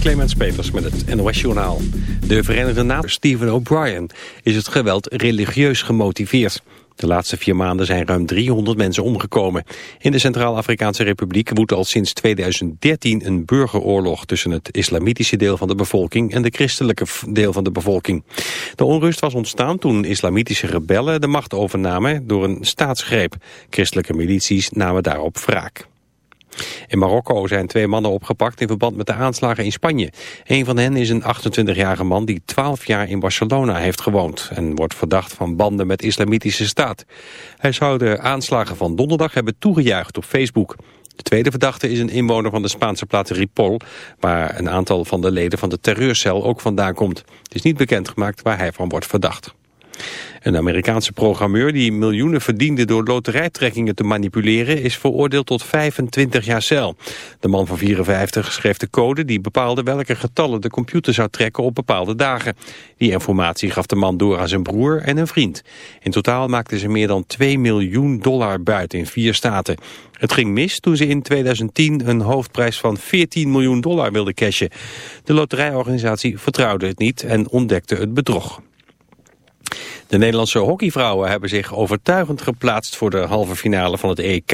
Clemens Peters met het NOS-journaal. De Verenigde Naties Stephen O'Brien is het geweld religieus gemotiveerd. De laatste vier maanden zijn ruim 300 mensen omgekomen. In de Centraal-Afrikaanse Republiek woedt al sinds 2013 een burgeroorlog tussen het islamitische deel van de bevolking en de christelijke deel van de bevolking. De onrust was ontstaan toen islamitische rebellen de macht overnamen door een staatsgreep. Christelijke milities namen daarop wraak. In Marokko zijn twee mannen opgepakt in verband met de aanslagen in Spanje. Een van hen is een 28-jarige man die 12 jaar in Barcelona heeft gewoond... en wordt verdacht van banden met islamitische staat. Hij zou de aanslagen van donderdag hebben toegejuicht op Facebook. De tweede verdachte is een inwoner van de Spaanse plaats Ripoll... waar een aantal van de leden van de terreurcel ook vandaan komt. Het is niet bekendgemaakt waar hij van wordt verdacht. Een Amerikaanse programmeur die miljoenen verdiende door loterijtrekkingen te manipuleren is veroordeeld tot 25 jaar cel. De man van 54 schreef de code die bepaalde welke getallen de computer zou trekken op bepaalde dagen. Die informatie gaf de man door aan zijn broer en een vriend. In totaal maakten ze meer dan 2 miljoen dollar buiten in vier staten. Het ging mis toen ze in 2010 een hoofdprijs van 14 miljoen dollar wilden cashen. De loterijorganisatie vertrouwde het niet en ontdekte het bedrog. De Nederlandse hockeyvrouwen hebben zich overtuigend geplaatst voor de halve finale van het EK.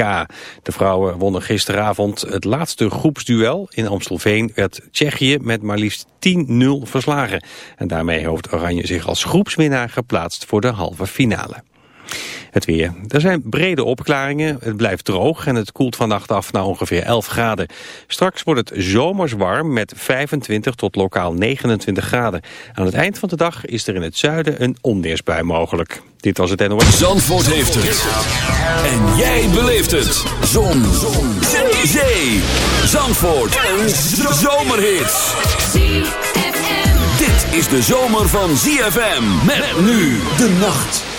De vrouwen wonnen gisteravond het laatste groepsduel. In Amstelveen werd Tsjechië met maar liefst 10-0 verslagen. En daarmee heeft Oranje zich als groepswinnaar geplaatst voor de halve finale. Het weer. Er zijn brede opklaringen, het blijft droog en het koelt vannacht af naar ongeveer 11 graden. Straks wordt het zomers warm met 25 tot lokaal 29 graden. Aan het eind van de dag is er in het zuiden een onweersbui mogelijk. Dit was het NOS. Zandvoort heeft het. En jij beleeft het. Zon. Zon. Zee. Zandvoort. Een zomerhit. Dit is de zomer van ZFM. Met nu de nacht.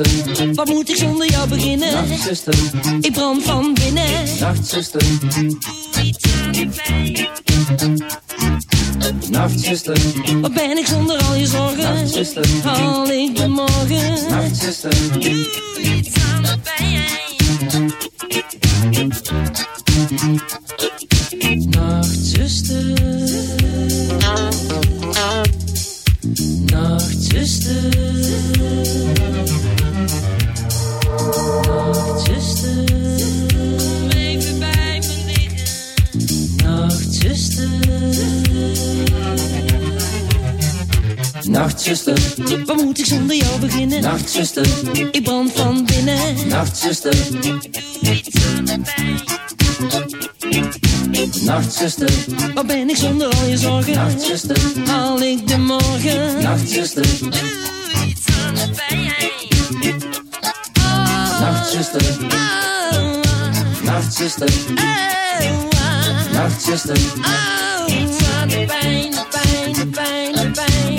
Nachtzuster, Wat moet ik zonder jou beginnen? Nachtzuster, Ik brand van binnen. Nachtzuster, Doe iets aan de pijn. Nachtzuster, Wat ben ik zonder al je zorgen? Nachtzuster, Haal ik de morgen? Nachtzuster, Doe iets aan de pijn. Nachtzuster, waar moet ik zonder jou beginnen? Nachtzuster, ik brand van binnen. Nachtzuster, ik doe het. Nachtzuster, waar ben ik zonder al je zorgen? Nachtzuster, haal ik de morgen? Nachtzuster, doe iets van de pijn. Oh. Nachtzuster, oh. Nachtzuster, oh. Nachtzuster, oh. iets van de pijn, de pijn, pijn.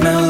smell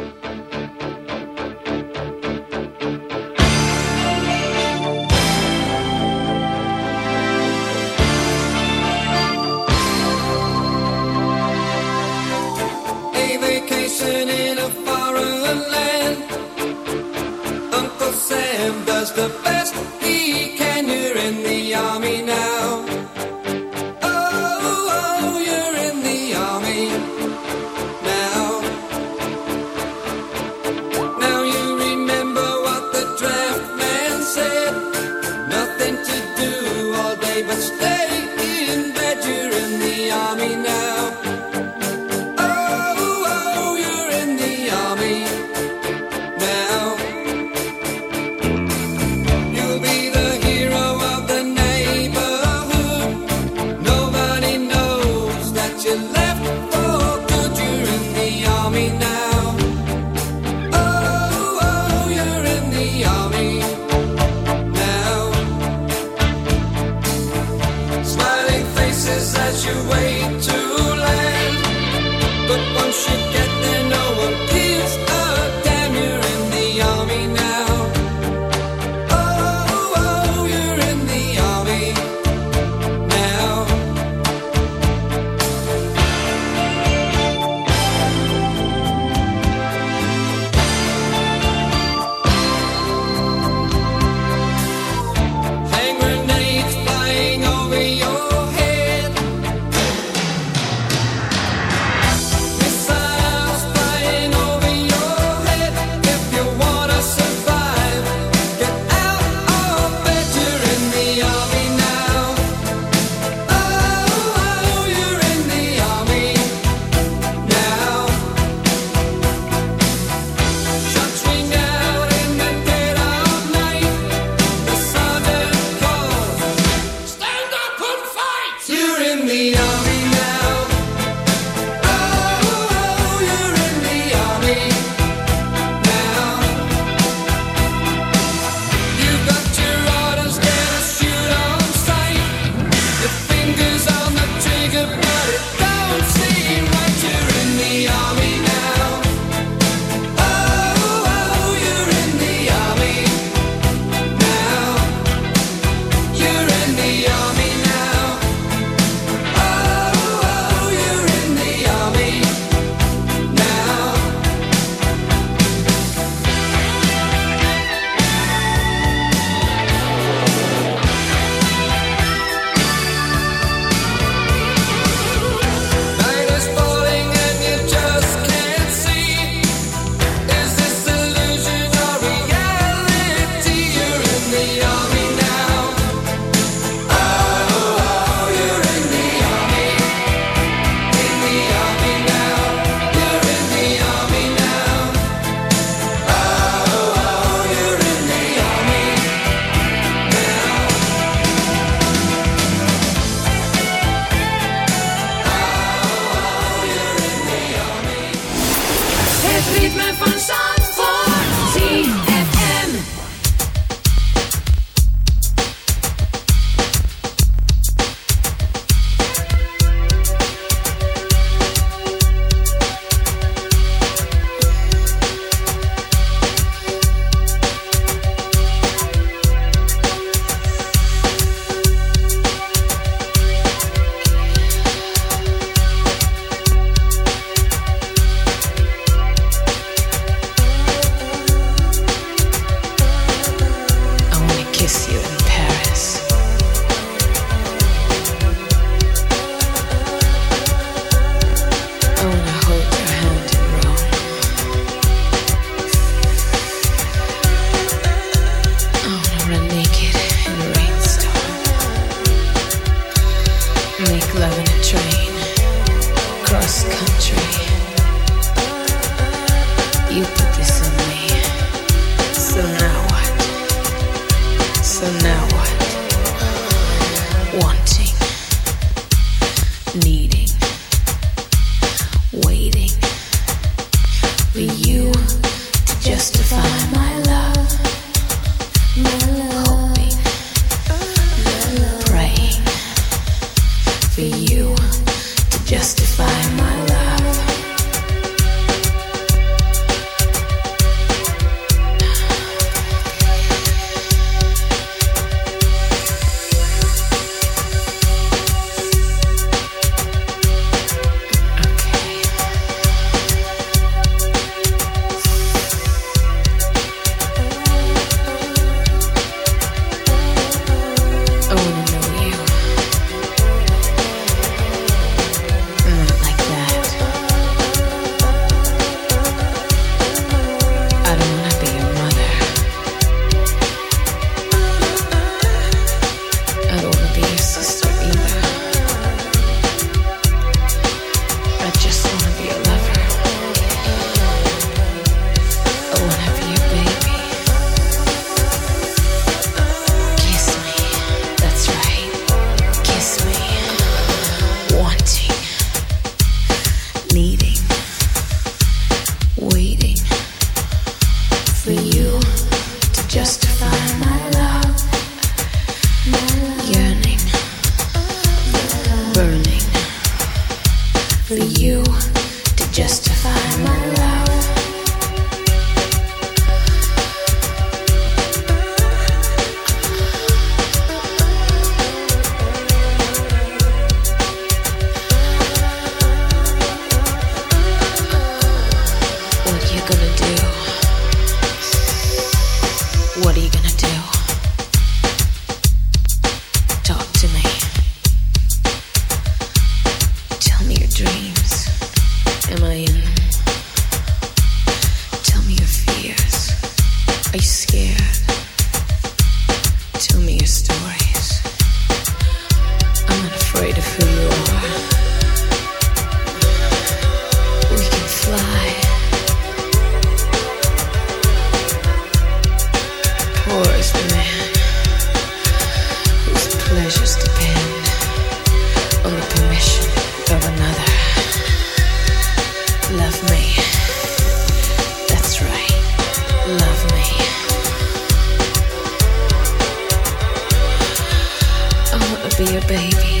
baby.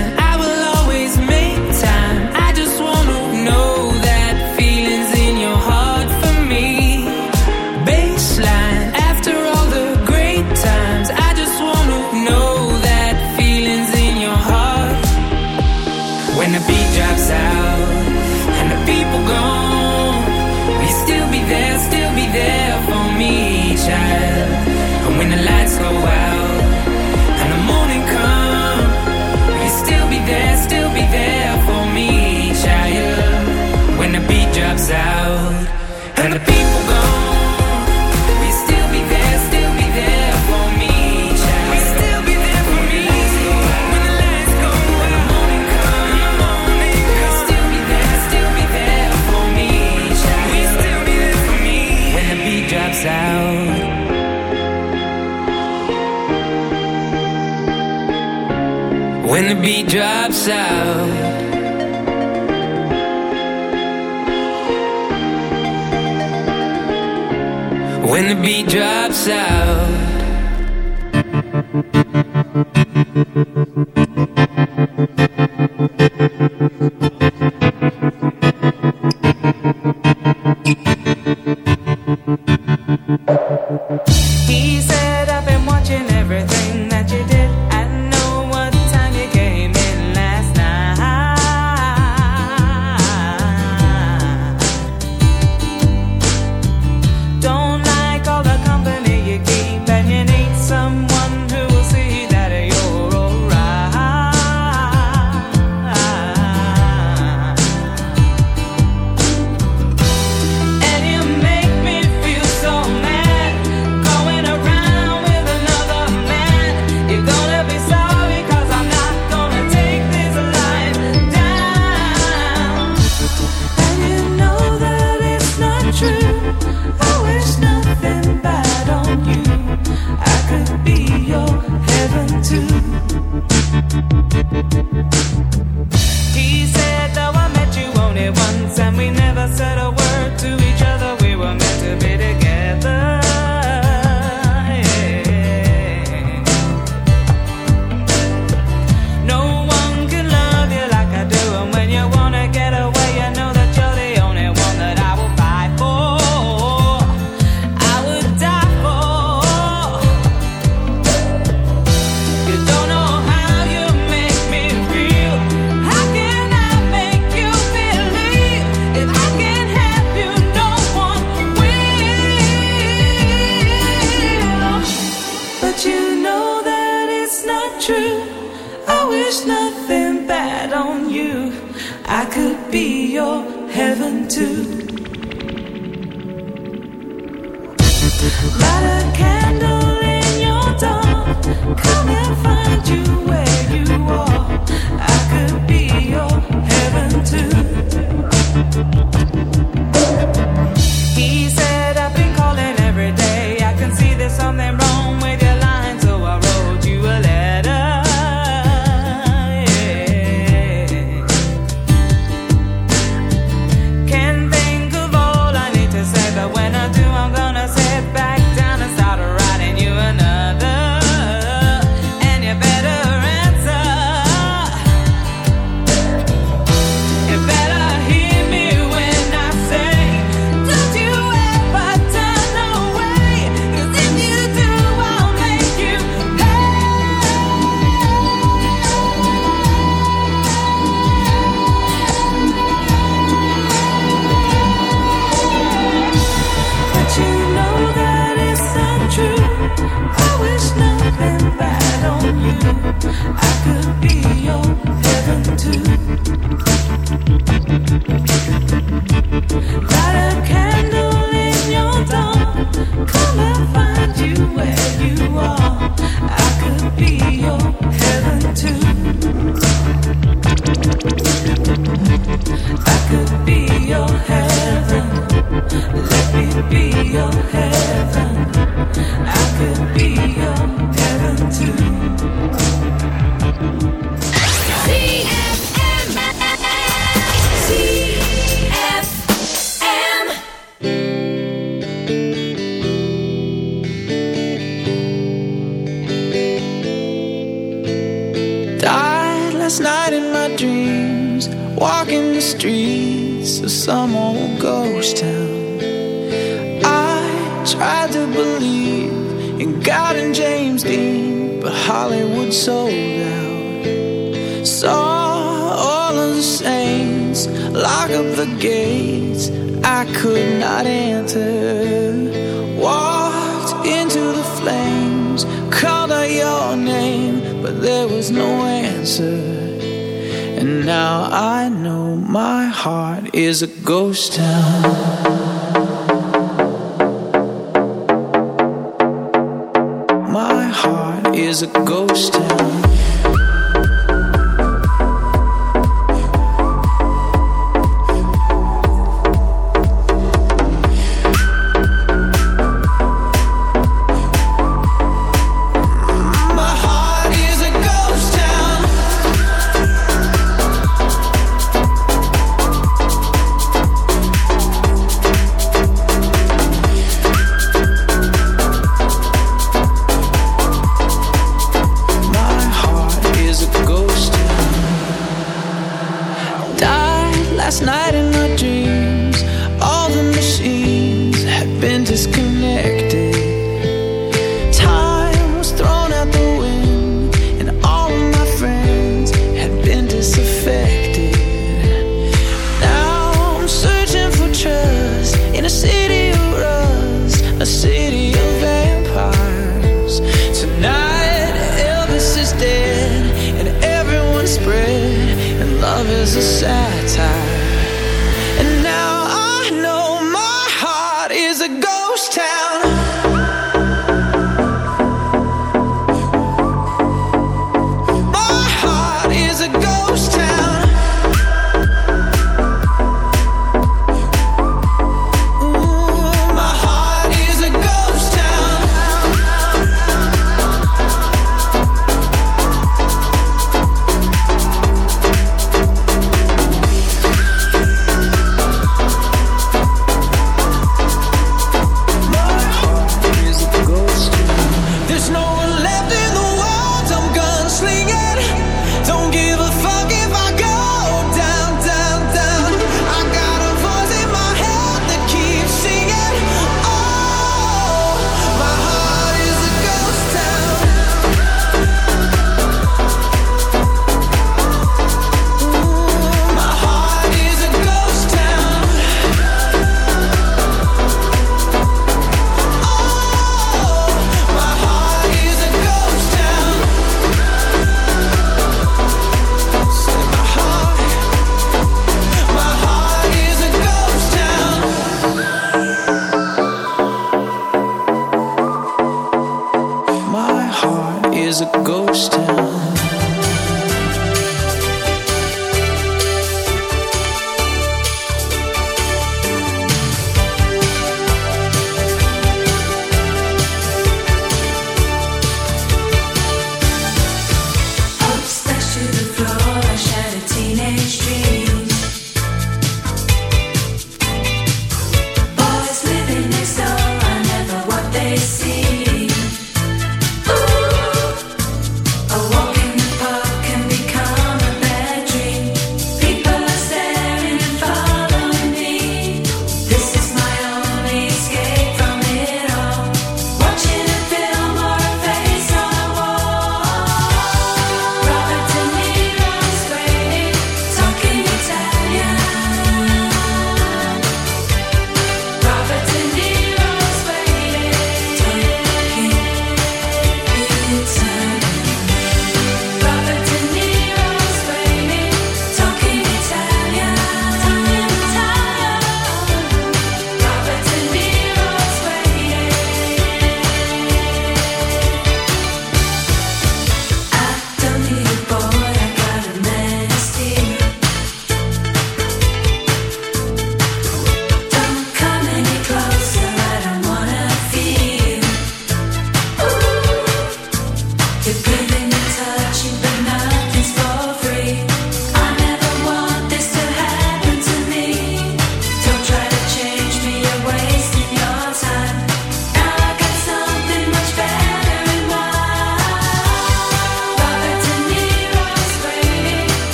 Is a ghost town.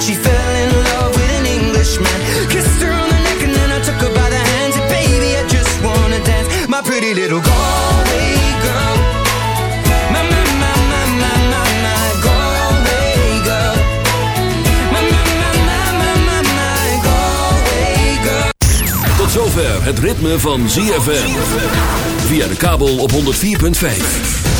She fell in love with an Englishman. On the neck and I took her by the my pretty little. Tot zover het ritme van ZFM. Via de kabel op 104.5.